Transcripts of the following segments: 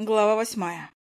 Глава восьмая.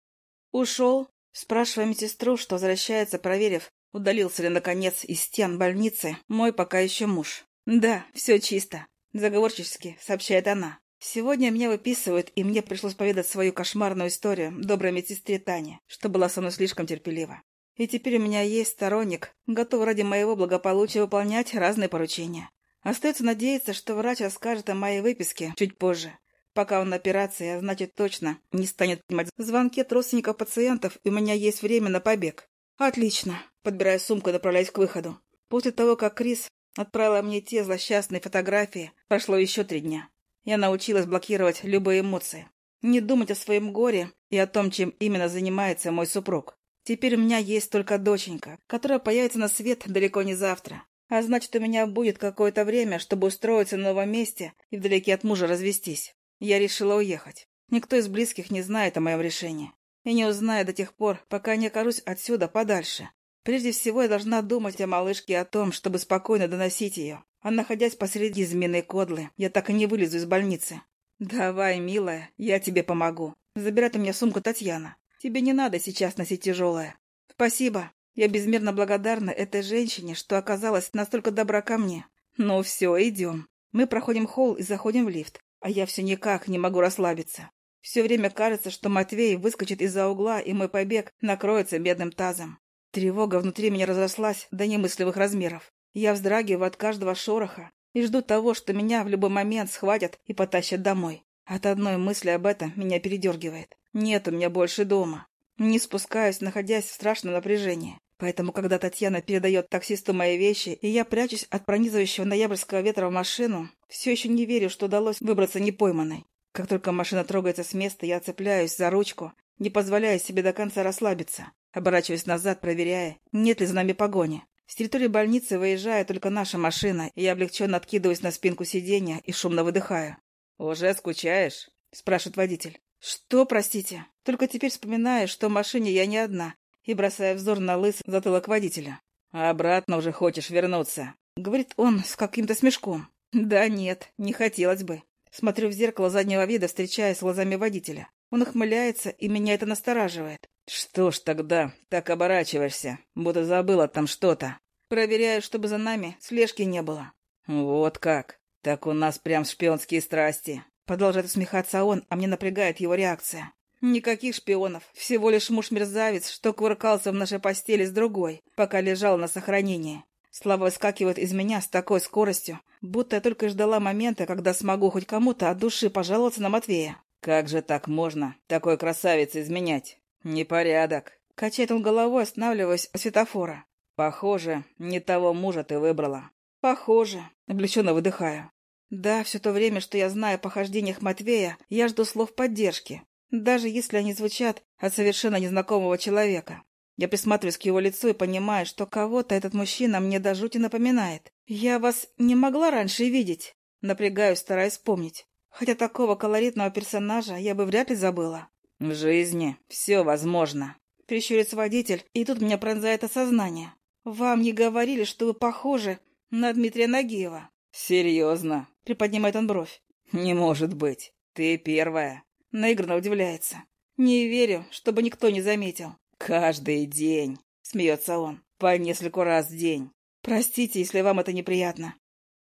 Ушел, спрашивая медсестру, что возвращается, проверив, удалился ли, наконец, из стен больницы мой пока еще муж. «Да, все чисто», — заговорчески сообщает она. «Сегодня меня выписывают, и мне пришлось поведать свою кошмарную историю доброй медсестре Тане, что была со мной слишком терпелива. И теперь у меня есть сторонник, готов ради моего благополучия выполнять разные поручения. Остается надеяться, что врач расскажет о моей выписке чуть позже, Пока он на операции, а значит точно не станет принимать звонки от родственников пациентов, и у меня есть время на побег. Отлично. Подбирая сумку и направляюсь к выходу. После того, как Крис отправила мне те злосчастные фотографии, прошло еще три дня. Я научилась блокировать любые эмоции. Не думать о своем горе и о том, чем именно занимается мой супруг. Теперь у меня есть только доченька, которая появится на свет далеко не завтра. А значит, у меня будет какое-то время, чтобы устроиться на новом месте и вдалеке от мужа развестись. Я решила уехать. Никто из близких не знает о моем решении. И не узнает до тех пор, пока не окажусь отсюда подальше. Прежде всего, я должна думать о малышке о том, чтобы спокойно доносить ее. А находясь посреди змеиной кодлы, я так и не вылезу из больницы. «Давай, милая, я тебе помогу. Забирай у меня сумку, Татьяна. Тебе не надо сейчас носить тяжелое». «Спасибо. Я безмерно благодарна этой женщине, что оказалась настолько добра ко мне. Ну все, идем». Мы проходим холл и заходим в лифт. А я все никак не могу расслабиться. Все время кажется, что Матвей выскочит из-за угла, и мой побег накроется бедным тазом. Тревога внутри меня разрослась до немыслимых размеров. Я вздрагиваю от каждого шороха и жду того, что меня в любой момент схватят и потащат домой. От одной мысли об этом меня передергивает. Нет у меня больше дома. Не спускаюсь, находясь в страшном напряжении. Поэтому, когда Татьяна передает таксисту мои вещи, и я прячусь от пронизывающего ноябрьского ветра в машину, все еще не верю, что удалось выбраться непойманной. Как только машина трогается с места, я цепляюсь за ручку, не позволяя себе до конца расслабиться, оборачиваясь назад, проверяя, нет ли за нами погони. С территории больницы выезжает только наша машина, и я облегченно откидываюсь на спинку сиденья и шумно выдыхаю. «Уже скучаешь?» – спрашивает водитель. «Что, простите? Только теперь вспоминаю, что в машине я не одна, и бросая взор на лыс затылок водителя. «А обратно уже хочешь вернуться?» — говорит он с каким-то смешком. «Да нет, не хотелось бы». Смотрю в зеркало заднего вида, встречаясь глазами водителя. Он ухмыляется, и меня это настораживает. «Что ж тогда, так оборачиваешься, будто забыла там что-то?» «Проверяю, чтобы за нами слежки не было». «Вот как? Так у нас прям шпионские страсти». Продолжает усмехаться он, а мне напрягает его реакция. Никаких шпионов, всего лишь муж-мерзавец, что кувыркался в нашей постели с другой, пока лежал на сохранении. Слава выскакивает из меня с такой скоростью, будто я только ждала момента, когда смогу хоть кому-то от души пожаловаться на Матвея. «Как же так можно, такой красавице изменять? Непорядок!» Качает он головой, останавливаясь у светофора. «Похоже, не того мужа ты выбрала». «Похоже», — облегченно выдыхаю. «Да, все то время, что я знаю о похождениях Матвея, я жду слов поддержки, даже если они звучат от совершенно незнакомого человека. Я присматриваюсь к его лицу и понимаю, что кого-то этот мужчина мне до жути напоминает. Я вас не могла раньше видеть. Напрягаюсь, стараясь вспомнить. Хотя такого колоритного персонажа я бы вряд ли забыла. В жизни все возможно. Прищурится водитель, и тут меня пронзает осознание. Вам не говорили, что вы похожи на Дмитрия Нагиева? Серьезно? Приподнимает он бровь. Не может быть. Ты первая. Наигранно удивляется. Не верю, чтобы никто не заметил. Каждый день, смеется он, по нескольку раз в день. Простите, если вам это неприятно.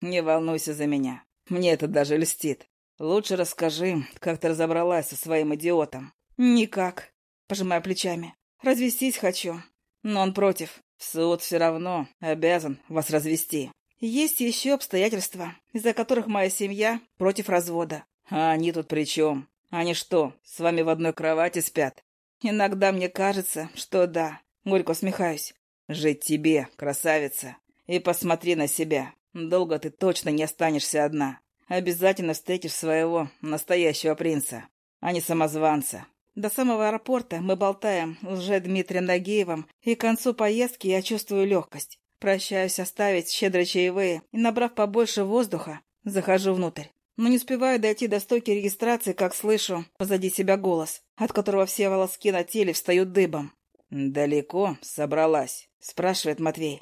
Не волнуйся за меня. Мне это даже льстит. Лучше расскажи, как ты разобралась со своим идиотом. Никак, пожимая плечами. Развестись хочу. Но он против. Суд все равно обязан вас развести. Есть еще обстоятельства, из-за которых моя семья против развода. А они тут при чем? Они что, с вами в одной кровати спят? Иногда мне кажется, что да. Горько усмехаюсь. Жить тебе, красавица. И посмотри на себя. Долго ты точно не останешься одна. Обязательно встретишь своего настоящего принца, а не самозванца. До самого аэропорта мы болтаем с Дмитрием Нагиевым, и к концу поездки я чувствую легкость. Прощаюсь оставить щедрые чаевые и, набрав побольше воздуха, захожу внутрь. Но не успеваю дойти до стойки регистрации, как слышу позади себя голос, от которого все волоски на теле встают дыбом. «Далеко собралась?» — спрашивает Матвей.